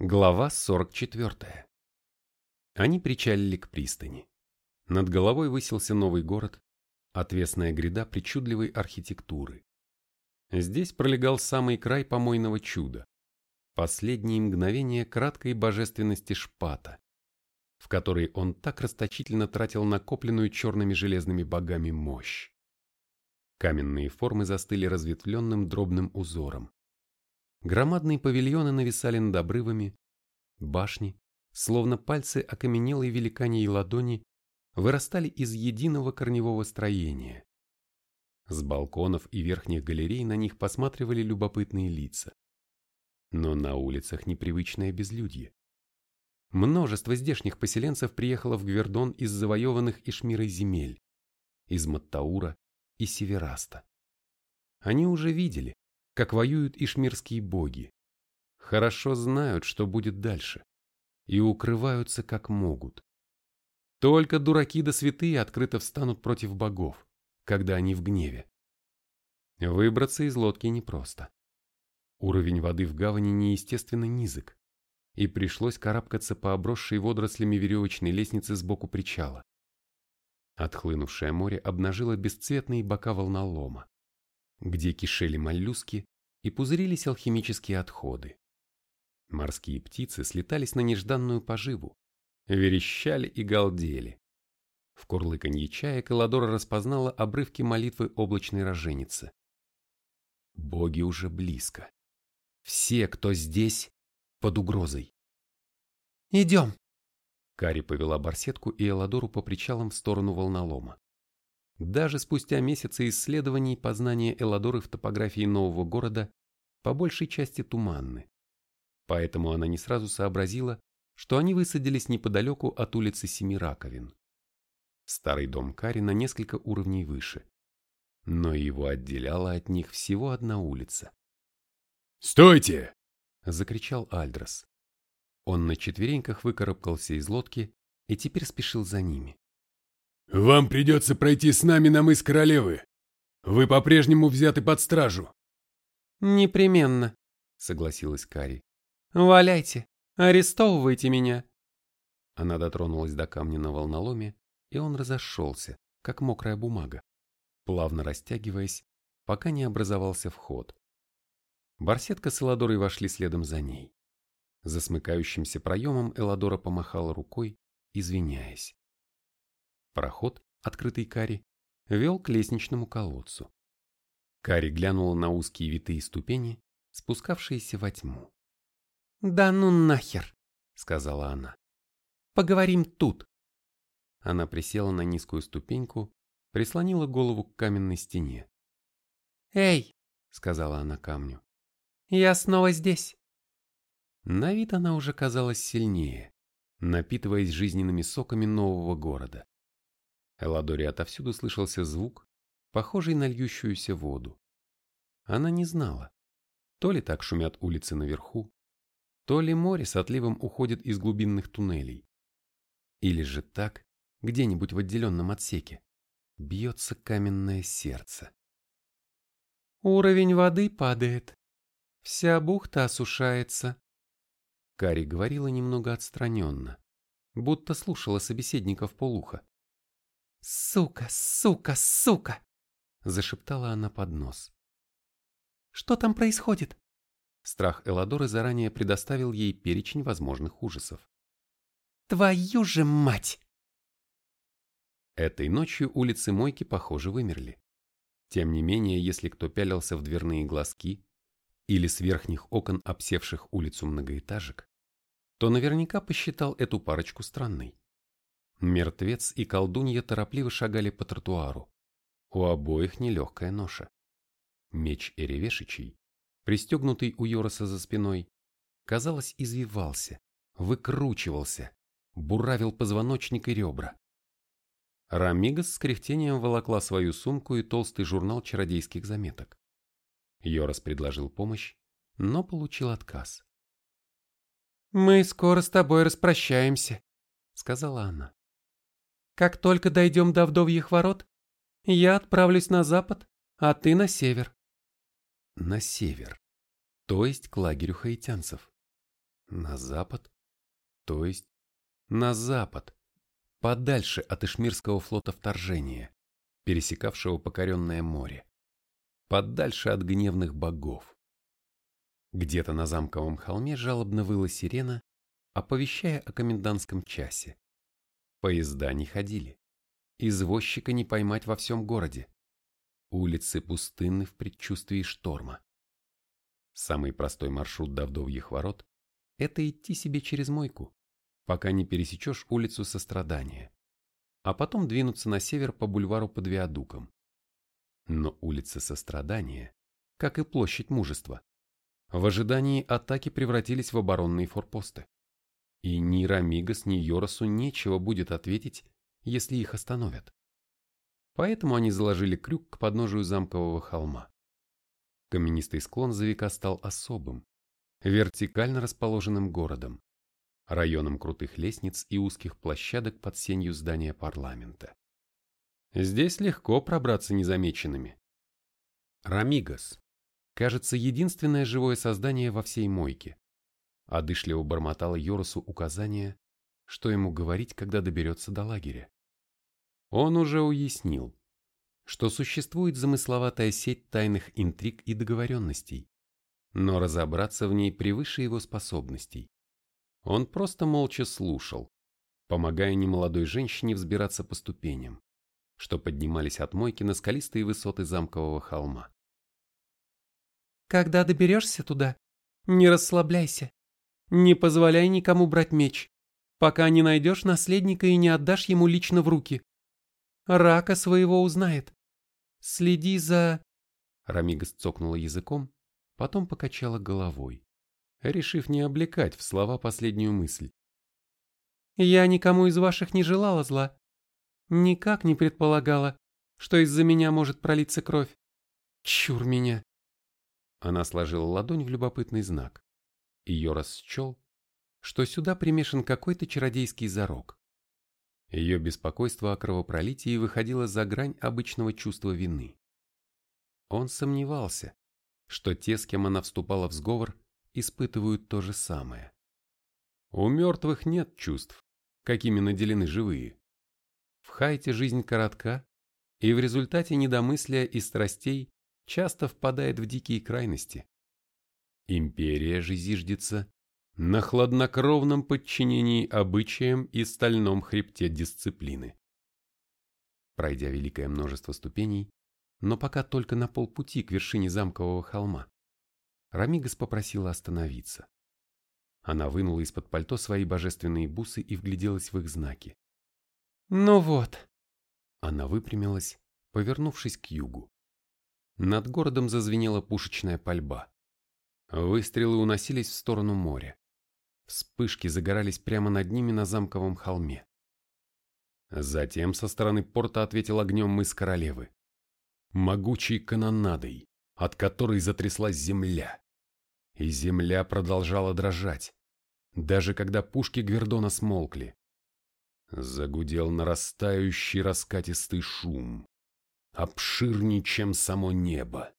Глава 44. Они причалили к пристани. Над головой высился новый город, отвесная гряда причудливой архитектуры. Здесь пролегал самый край помойного чуда, последние мгновения краткой божественности шпата, в которой он так расточительно тратил накопленную черными железными богами мощь. Каменные формы застыли разветвленным дробным узором. Громадные павильоны нависали над обрывами, башни, словно пальцы окаменелой великаньей ладони, вырастали из единого корневого строения. С балконов и верхних галерей на них посматривали любопытные лица. Но на улицах непривычное безлюдье. Множество здешних поселенцев приехало в Гвердон из завоеванных Ишмирой земель, из Маттаура и Севераста. Они уже видели, как воюют ишмирские боги. Хорошо знают, что будет дальше, и укрываются как могут. Только дураки да святые открыто встанут против богов, когда они в гневе. Выбраться из лодки непросто. Уровень воды в гавани неестественно низок, и пришлось карабкаться по обросшей водорослями веревочной лестнице сбоку причала. Отхлынувшее море обнажило бесцветные бока волнолома где кишели моллюски и пузырились алхимические отходы. Морские птицы слетались на нежданную поживу, верещали и галдели. В курлыканье чая Каладора распознала обрывки молитвы облачной роженицы. Боги уже близко. Все, кто здесь, под угрозой. «Идем!» Кари повела барсетку и Эладору по причалам в сторону волнолома. Даже спустя месяцы исследований познания Эладоры в топографии нового города по большей части туманны. Поэтому она не сразу сообразила, что они высадились неподалеку от улицы Семи Раковин. Старый дом Кари на несколько уровней выше, но его отделяла от них всего одна улица. «Стойте!» – закричал Альдрос. Он на четвереньках выкарабкался из лодки и теперь спешил за ними. «Вам придется пройти с нами на мыс королевы. Вы по-прежнему взяты под стражу». «Непременно», — согласилась Кари. «Валяйте, арестовывайте меня». Она дотронулась до камня на волноломе, и он разошелся, как мокрая бумага, плавно растягиваясь, пока не образовался вход. Барсетка с Эладорой вошли следом за ней. За смыкающимся проемом Эладора помахала рукой, извиняясь. Проход, открытый Кари, вел к лестничному колодцу. Кари глянула на узкие витые ступени, спускавшиеся во тьму. «Да ну нахер!» — сказала она. «Поговорим тут!» Она присела на низкую ступеньку, прислонила голову к каменной стене. «Эй!» — сказала она камню. «Я снова здесь!» На вид она уже казалась сильнее, напитываясь жизненными соками нового города. Эладоре отовсюду слышался звук, похожий на льющуюся воду. Она не знала, то ли так шумят улицы наверху, то ли море с отливом уходит из глубинных туннелей, или же так, где-нибудь в отделенном отсеке, бьется каменное сердце. «Уровень воды падает. Вся бухта осушается». Кари говорила немного отстраненно, будто слушала собеседника в полухо. «Сука, сука, сука!» – зашептала она под нос. «Что там происходит?» Страх Эладоры заранее предоставил ей перечень возможных ужасов. «Твою же мать!» Этой ночью улицы Мойки, похоже, вымерли. Тем не менее, если кто пялился в дверные глазки или с верхних окон обсевших улицу многоэтажек, то наверняка посчитал эту парочку странной. Мертвец и колдунья торопливо шагали по тротуару. У обоих нелегкая ноша. Меч Эревешичий, пристегнутый у Йороса за спиной, казалось, извивался, выкручивался, буравил позвоночник и ребра. Рамигас с кряхтением волокла свою сумку и толстый журнал чародейских заметок. Йорос предложил помощь, но получил отказ. «Мы скоро с тобой распрощаемся», — сказала она. Как только дойдем до вдовьих ворот, я отправлюсь на запад, а ты на север. На север, то есть к лагерю хаитянцев. На запад? То есть на запад, подальше от Ишмирского флота вторжения, пересекавшего покоренное море, подальше от гневных богов. Где-то на замковом холме жалобно выла сирена, оповещая о комендантском часе. Поезда не ходили. Извозчика не поймать во всем городе. Улицы пустынны в предчувствии шторма. Самый простой маршрут до вдовьих ворот – это идти себе через мойку, пока не пересечешь улицу Сострадания, а потом двинуться на север по бульвару под виадуком. Но улица Сострадания, как и площадь Мужества, в ожидании атаки превратились в оборонные форпосты. И ни Рамигас, ни Йоросу нечего будет ответить, если их остановят. Поэтому они заложили крюк к подножию замкового холма. Каменистый склон за века стал особым, вертикально расположенным городом, районом крутых лестниц и узких площадок под сенью здания парламента. Здесь легко пробраться незамеченными. Рамигас, кажется, единственное живое создание во всей мойке. Одышливо бормотала Йоросу указания, что ему говорить, когда доберется до лагеря. Он уже уяснил, что существует замысловатая сеть тайных интриг и договоренностей, но разобраться в ней превыше его способностей. Он просто молча слушал, помогая немолодой женщине взбираться по ступеням, что поднимались от мойки на скалистые высоты замкового холма. «Когда доберешься туда, не расслабляйся. Не позволяй никому брать меч, пока не найдешь наследника и не отдашь ему лично в руки. Рака своего узнает. Следи за...» Рамигас цокнула языком, потом покачала головой, решив не облекать в слова последнюю мысль. «Я никому из ваших не желала зла. Никак не предполагала, что из-за меня может пролиться кровь. Чур меня!» Она сложила ладонь в любопытный знак. Ее расчел, что сюда примешан какой-то чародейский зарок. Ее беспокойство о кровопролитии выходило за грань обычного чувства вины. Он сомневался, что те, с кем она вступала в сговор, испытывают то же самое. У мертвых нет чувств, какими наделены живые. В Хайте жизнь коротка, и в результате недомыслия и страстей часто впадает в дикие крайности. Империя же зиждется на хладнокровном подчинении обычаям и стальном хребте дисциплины. Пройдя великое множество ступеней, но пока только на полпути к вершине замкового холма, Рамигас попросила остановиться. Она вынула из-под пальто свои божественные бусы и вгляделась в их знаки. «Ну вот». Она выпрямилась, повернувшись к югу. Над городом зазвенела пушечная пальба. Выстрелы уносились в сторону моря. Вспышки загорались прямо над ними на замковом холме. Затем со стороны порта ответил огнем мыс королевы. Могучей канонадой, от которой затряслась земля. И земля продолжала дрожать, даже когда пушки Гвердона смолкли. Загудел нарастающий раскатистый шум, обширней, чем само небо.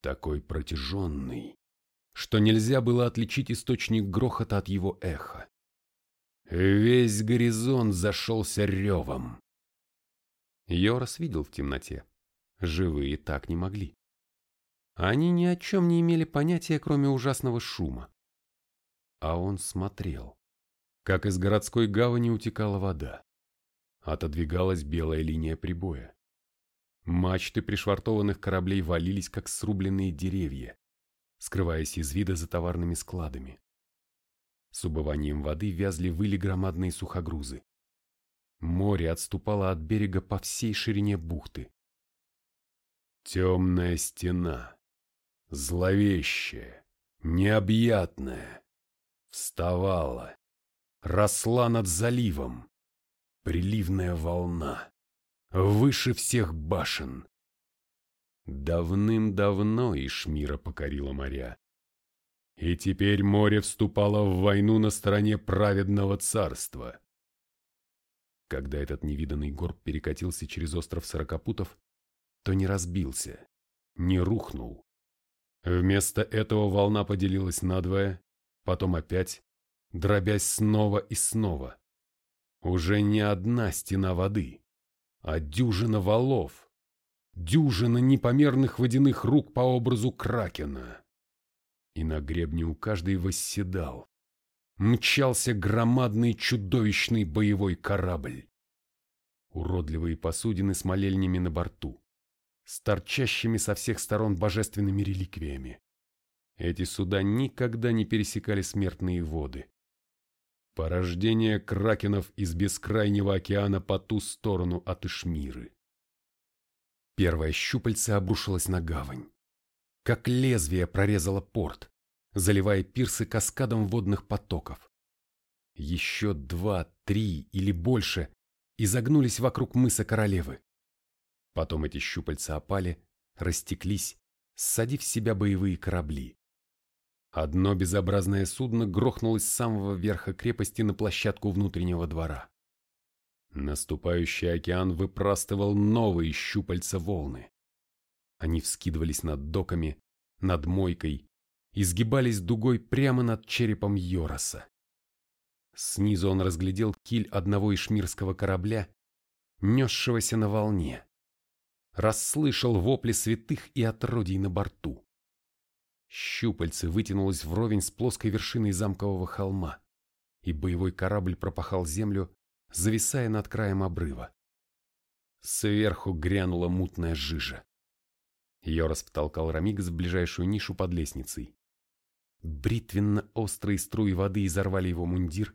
Такой протяженный, что нельзя было отличить источник грохота от его эха. Весь горизонт зашелся ревом. Йорас видел в темноте. Живые так не могли. Они ни о чем не имели понятия, кроме ужасного шума. А он смотрел, как из городской гавани утекала вода. Отодвигалась белая линия прибоя. Мачты пришвартованных кораблей валились, как срубленные деревья скрываясь из вида за товарными складами. С убыванием воды вязли выли громадные сухогрузы. Море отступало от берега по всей ширине бухты. Темная стена, зловещая, необъятная, вставала, росла над заливом. Приливная волна, выше всех башен, Давным-давно Ишмира покорила моря. И теперь море вступало в войну на стороне праведного царства. Когда этот невиданный горб перекатился через остров Сорокопутов, то не разбился, не рухнул. Вместо этого волна поделилась надвое, потом опять, дробясь снова и снова. Уже не одна стена воды, а дюжина валов, дюжина непомерных водяных рук по образу кракена. И на гребне у каждой восседал, мчался громадный чудовищный боевой корабль. Уродливые посудины с молельнями на борту, с торчащими со всех сторон божественными реликвиями. Эти суда никогда не пересекали смертные воды. Порождение кракенов из бескрайнего океана по ту сторону от Ишмиры. Первое щупальце обрушилось на гавань. Как лезвие прорезало порт, заливая пирсы каскадом водных потоков. Еще два, три или больше изогнулись вокруг мыса королевы. Потом эти щупальца опали, растеклись, ссадив в себя боевые корабли. Одно безобразное судно грохнулось с самого верха крепости на площадку внутреннего двора. Наступающий океан выпрастывал новые щупальца волны. Они вскидывались над доками, над мойкой, изгибались дугой прямо над черепом Йороса. Снизу он разглядел киль одного ишмирского корабля, несшегося на волне. Расслышал вопли святых и отродий на борту. Щупальце вытянулось вровень с плоской вершиной замкового холма, и боевой корабль пропахал землю, зависая над краем обрыва. Сверху грянула мутная жижа. Йорос втолкал Рамигас в ближайшую нишу под лестницей. Бритвенно-острые струи воды изорвали его мундир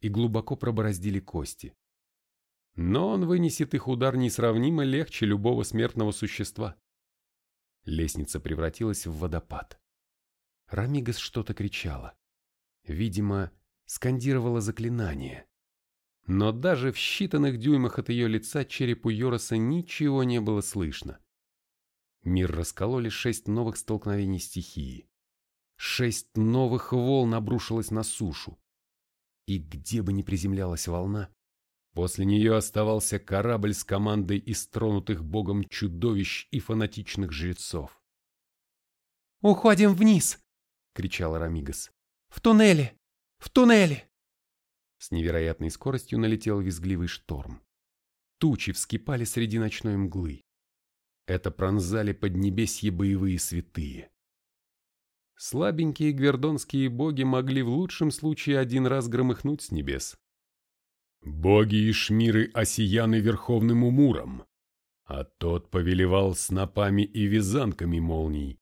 и глубоко пробороздили кости. Но он вынесет их удар несравнимо легче любого смертного существа. Лестница превратилась в водопад. Рамигас что-то кричала. Видимо, скандировала заклинание. Но даже в считанных дюймах от ее лица черепу Йороса ничего не было слышно. Мир раскололи шесть новых столкновений стихии. Шесть новых волн обрушилось на сушу. И где бы ни приземлялась волна, после нее оставался корабль с командой из тронутых богом чудовищ и фанатичных жрецов. «Уходим вниз!» — кричал Рамигас. «В туннеле! В туннеле!» С невероятной скоростью налетел визгливый шторм. Тучи вскипали среди ночной мглы. Это пронзали поднебесье боевые святые. Слабенькие гвердонские боги могли в лучшем случае один раз громыхнуть с небес. Боги и шмиры осияны верховным умуром, а тот повелевал снопами и вязанками молний.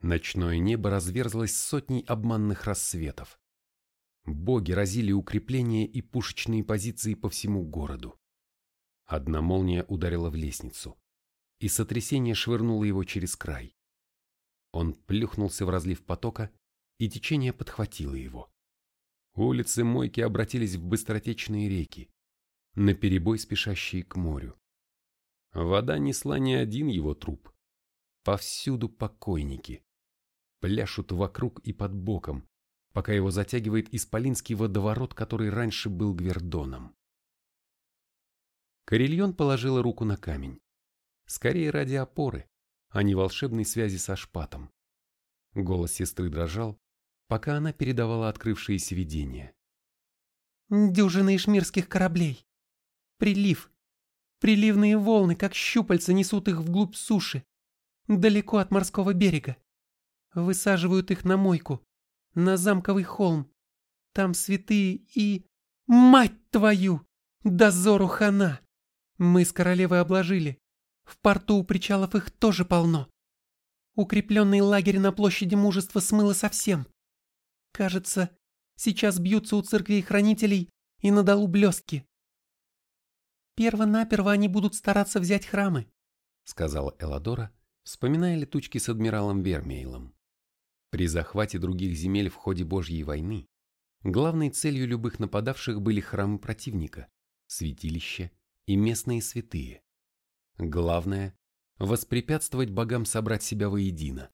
Ночное небо разверзлось сотней обманных рассветов. Боги разили укрепления и пушечные позиции по всему городу. Одна молния ударила в лестницу, и сотрясение швырнуло его через край. Он плюхнулся в разлив потока, и течение подхватило его. Улицы Мойки обратились в быстротечные реки, наперебой спешащие к морю. Вода несла не один его труп. Повсюду покойники пляшут вокруг и под боком, пока его затягивает исполинский водоворот, который раньше был Гвердоном. Карельон положила руку на камень. Скорее ради опоры, а не волшебной связи со шпатом. Голос сестры дрожал, пока она передавала открывшиеся видения. «Дюжины ишмирских кораблей! Прилив! Приливные волны, как щупальца, несут их вглубь суши, далеко от морского берега. Высаживают их на мойку, на замковый холм. Там святые и... Мать твою! Дозору хана! Мы с королевой обложили. В порту у причалов их тоже полно. Укрепленный лагерь на площади мужества смыло совсем. Кажется, сейчас бьются у церквей хранителей и на долу блестки. Перво-наперво они будут стараться взять храмы, сказала Эладора, вспоминая летучки с адмиралом Вермейлом. При захвате других земель в ходе Божьей войны главной целью любых нападавших были храмы противника, святилища и местные святые. Главное – воспрепятствовать богам собрать себя воедино.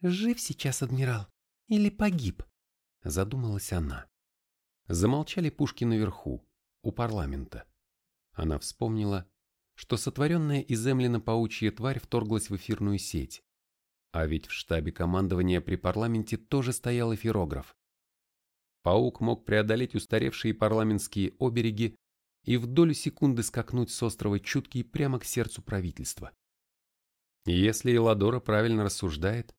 «Жив сейчас адмирал или погиб?» – задумалась она. Замолчали пушки наверху, у парламента. Она вспомнила, что сотворенная из Эмлина паучья тварь вторглась в эфирную сеть, А ведь в штабе командования при парламенте тоже стоял эфирограф. Паук мог преодолеть устаревшие парламентские обереги и в долю секунды скакнуть с острова Чуткий прямо к сердцу правительства. Если Эладора правильно рассуждает,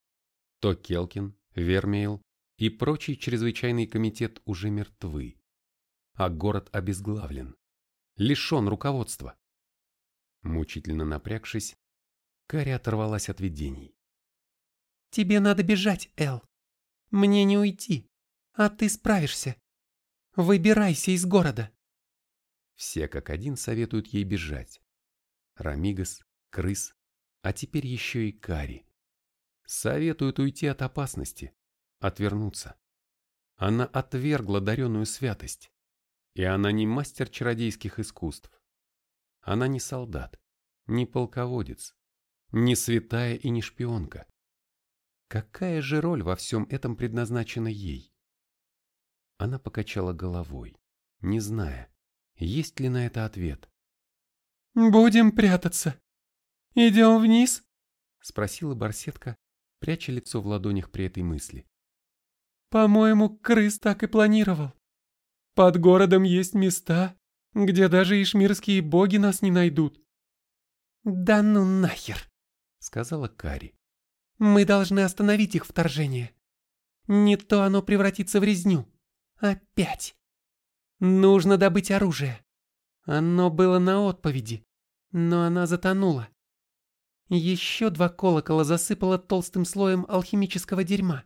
то Келкин, Вермейл и прочий чрезвычайный комитет уже мертвы, а город обезглавлен, лишен руководства. Мучительно напрягшись, Кари оторвалась от видений. «Тебе надо бежать, Эл. Мне не уйти, а ты справишься. Выбирайся из города». Все как один советуют ей бежать. Рамигас, Крыс, а теперь еще и Кари. Советуют уйти от опасности, отвернуться. Она отвергла даренную святость. И она не мастер чародейских искусств. Она не солдат, не полководец, не святая и не шпионка. Какая же роль во всем этом предназначена ей? Она покачала головой, не зная, есть ли на это ответ. «Будем прятаться. Идем вниз?» — спросила барсетка, пряча лицо в ладонях при этой мысли. «По-моему, крыс так и планировал. Под городом есть места, где даже ишмирские боги нас не найдут». «Да ну нахер!» — сказала Кари. «Мы должны остановить их вторжение. Не то оно превратится в резню. Опять!» Нужно добыть оружие. Оно было на отповеди, но она затонула. Еще два колокола засыпало толстым слоем алхимического дерьма.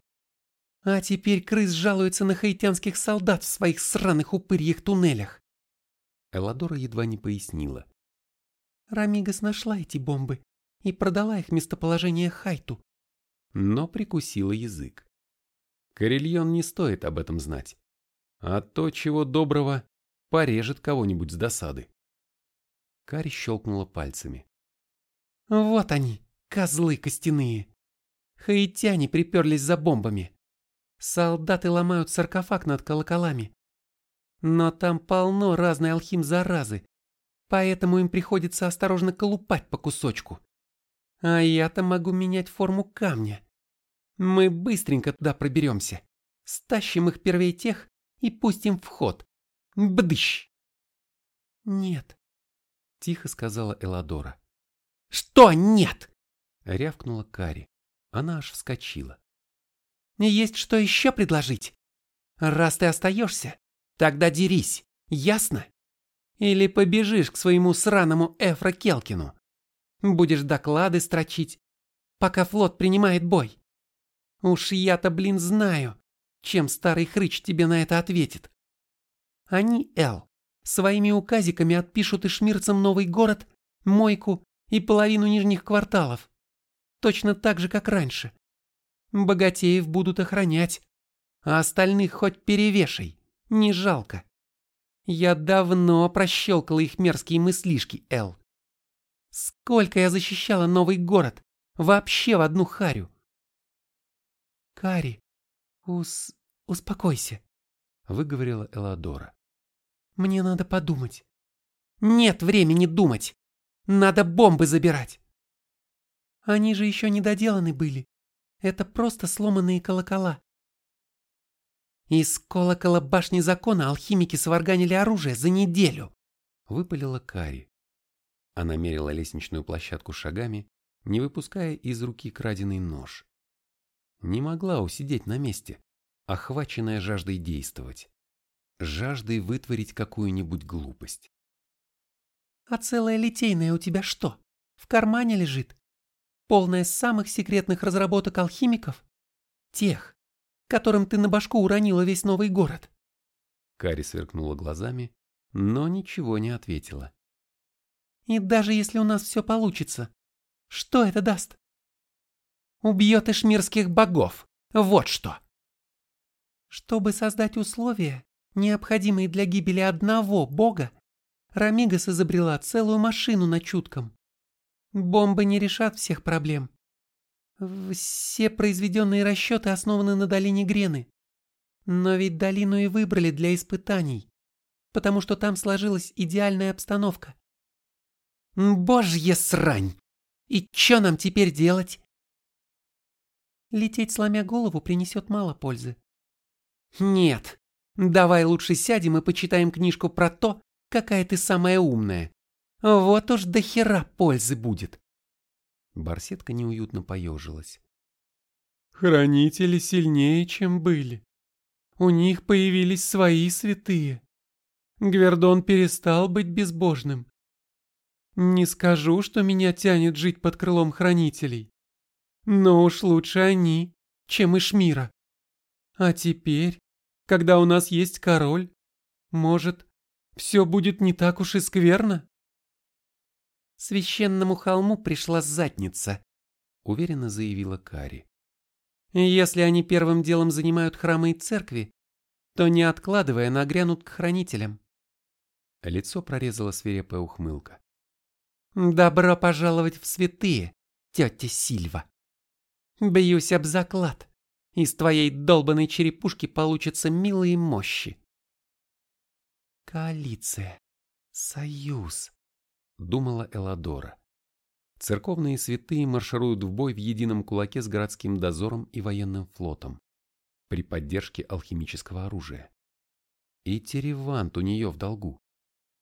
А теперь крыс жалуется на хаитянских солдат в своих сраных упырьих туннелях. Эладора едва не пояснила. Рамигас нашла эти бомбы и продала их местоположение Хайту. Но прикусила язык. Карельон не стоит об этом знать а то, чего доброго, порежет кого-нибудь с досады. Кари щелкнула пальцами. Вот они, козлы костяные. Хаитяне приперлись за бомбами. Солдаты ломают саркофаг над колоколами. Но там полно разной алхим-заразы, поэтому им приходится осторожно колупать по кусочку. А я-то могу менять форму камня. Мы быстренько туда проберемся. Стащим их первей тех, и пустим в ход. Бдыщ!» «Нет», — тихо сказала Эладора. «Что нет?» — рявкнула Кари. Она аж вскочила. «Есть что еще предложить? Раз ты остаешься, тогда дерись, ясно? Или побежишь к своему сраному Эфра Келкину. Будешь доклады строчить, пока флот принимает бой. Уж я-то, блин, знаю, чем старый хрыч тебе на это ответит. Они, Эл, своими указиками отпишут ишмирцам новый город, мойку и половину нижних кварталов. Точно так же, как раньше. Богатеев будут охранять, а остальных хоть перевешай, не жалко. Я давно прощелкала их мерзкие мыслишки, Эл. Сколько я защищала новый город, вообще в одну харю. Кари, ус... «Успокойся», — выговорила Эладора. «Мне надо подумать». «Нет времени думать! Надо бомбы забирать!» «Они же еще не доделаны были. Это просто сломанные колокола». «Из колокола башни закона алхимики сварганили оружие за неделю», — выпалила Кари. Она мерила лестничную площадку шагами, не выпуская из руки краденый нож. Не могла усидеть на месте охваченная жаждой действовать, жаждой вытворить какую-нибудь глупость. «А целая литейная у тебя что, в кармане лежит? Полная самых секретных разработок алхимиков? Тех, которым ты на башку уронила весь новый город?» Кари сверкнула глазами, но ничего не ответила. «И даже если у нас все получится, что это даст?» «Убьет ишмирских богов, вот что!» Чтобы создать условия, необходимые для гибели одного бога, Рамигас изобрела целую машину на чутком. Бомбы не решат всех проблем. Все произведенные расчеты основаны на долине Грены. Но ведь долину и выбрали для испытаний, потому что там сложилась идеальная обстановка. Божья срань! И что нам теперь делать? Лететь сломя голову принесет мало пользы. Нет, давай лучше сядем и почитаем книжку про то, какая ты самая умная. Вот уж до хера пользы будет. Барсетка неуютно поежилась. Хранители сильнее, чем были. У них появились свои святые. Гвердон перестал быть безбожным. Не скажу, что меня тянет жить под крылом хранителей. Но уж лучше они, чем Ишмира. А теперь, когда у нас есть король, может, все будет не так уж и скверно? Священному холму пришла задница, уверенно заявила Кари. Если они первым делом занимают храмы и церкви, то не откладывая нагрянут к хранителям. Лицо прорезала свирепая ухмылка. «Добро пожаловать в святые, тетя Сильва. Бьюсь об заклад. Из твоей долбанной черепушки получатся милые мощи». «Коалиция. Союз», — думала Эладора. Церковные святые маршируют в бой в едином кулаке с городским дозором и военным флотом при поддержке алхимического оружия. И Теревант у нее в долгу.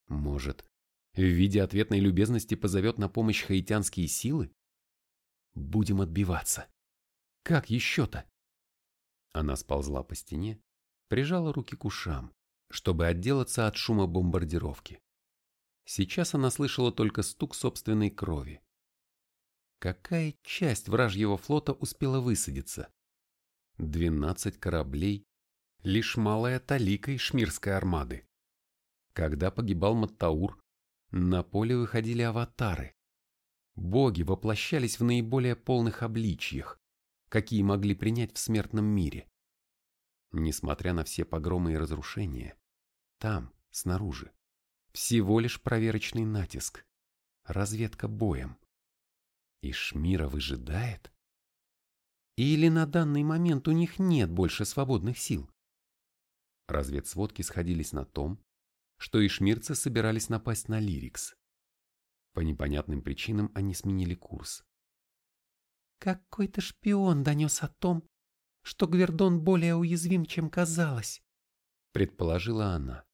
Может, в виде ответной любезности позовет на помощь хаитянские силы? Будем отбиваться. Как еще-то? Она сползла по стене, прижала руки к ушам, чтобы отделаться от шума бомбардировки. Сейчас она слышала только стук собственной крови. Какая часть вражьего флота успела высадиться? Двенадцать кораблей, лишь малая талика шмирской армады. Когда погибал Маттаур, на поле выходили аватары. Боги воплощались в наиболее полных обличьях, какие могли принять в смертном мире. Несмотря на все погромы и разрушения, там, снаружи, всего лишь проверочный натиск, разведка боем. И Шмира выжидает? Или на данный момент у них нет больше свободных сил? Разведсводки сходились на том, что ишмирцы собирались напасть на Лирикс. По непонятным причинам они сменили курс. «Какой-то шпион донес о том, что Гвердон более уязвим, чем казалось», предположила она.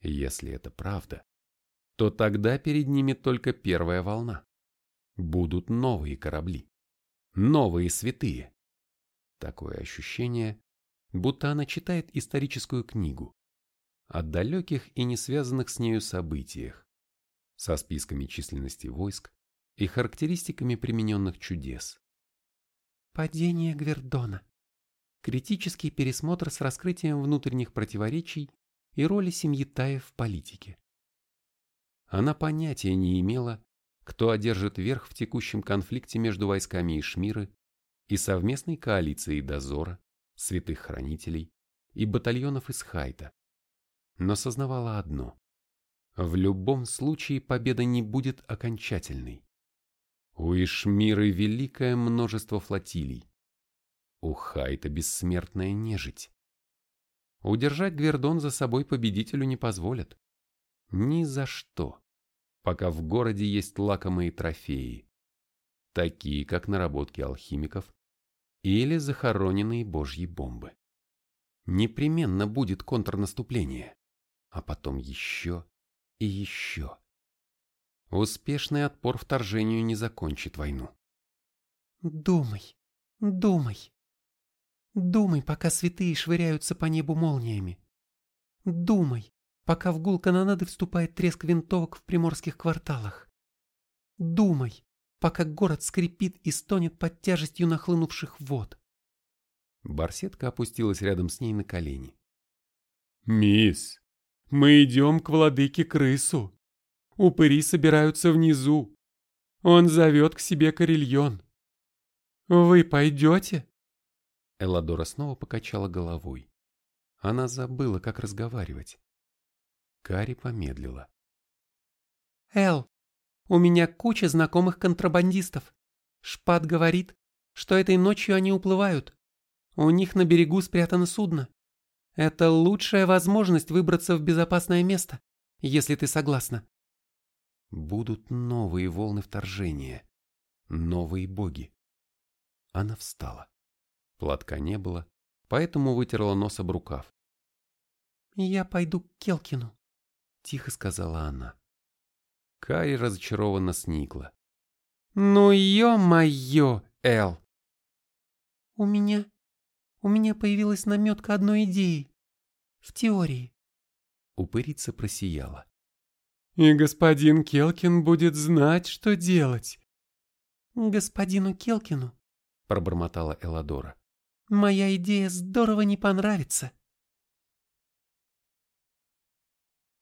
Если это правда, то тогда перед ними только первая волна. Будут новые корабли, новые святые. Такое ощущение, будто она читает историческую книгу, о далеких и не связанных с нею событиях, со списками численности войск и характеристиками примененных чудес. Падение Гвердона. Критический пересмотр с раскрытием внутренних противоречий и роли семьи Таев в политике. Она понятия не имела, кто одержит верх в текущем конфликте между войсками Ишмиры и совместной коалицией дозора, святых хранителей и батальонов из Хайта но сознавала одно. В любом случае победа не будет окончательной. У Ишмиры великое множество флотилий. У Хайта бессмертная нежить. Удержать Гвердон за собой победителю не позволят. Ни за что, пока в городе есть лакомые трофеи, такие как наработки алхимиков или захороненные божьи бомбы. Непременно будет контрнаступление а потом еще и еще. Успешный отпор вторжению не закончит войну. Думай, думай. Думай, пока святые швыряются по небу молниями. Думай, пока в гул канонады вступает треск винтовок в приморских кварталах. Думай, пока город скрипит и стонет под тяжестью нахлынувших вод. Барсетка опустилась рядом с ней на колени. «Мисс, мы идем к владыке крысу. Упыри собираются внизу. Он зовет к себе Карельон. Вы пойдете? Эладора снова покачала головой. Она забыла, как разговаривать. Кари помедлила. Эл, у меня куча знакомых контрабандистов. Шпат говорит, что этой ночью они уплывают. У них на берегу спрятано судно. Это лучшая возможность выбраться в безопасное место, если ты согласна. Будут новые волны вторжения, новые боги. Она встала. Платка не было, поэтому вытерла нос об рукав. «Я пойду к Келкину», — тихо сказала она. Кай разочарованно сникла. «Ну ё-моё, Эл!» «У меня... у меня появилась наметка одной идеи. В теории». Упырица просияла. «И господин Келкин будет знать, что делать». «Господину Келкину», — пробормотала Эладора, — «моя идея здорово не понравится».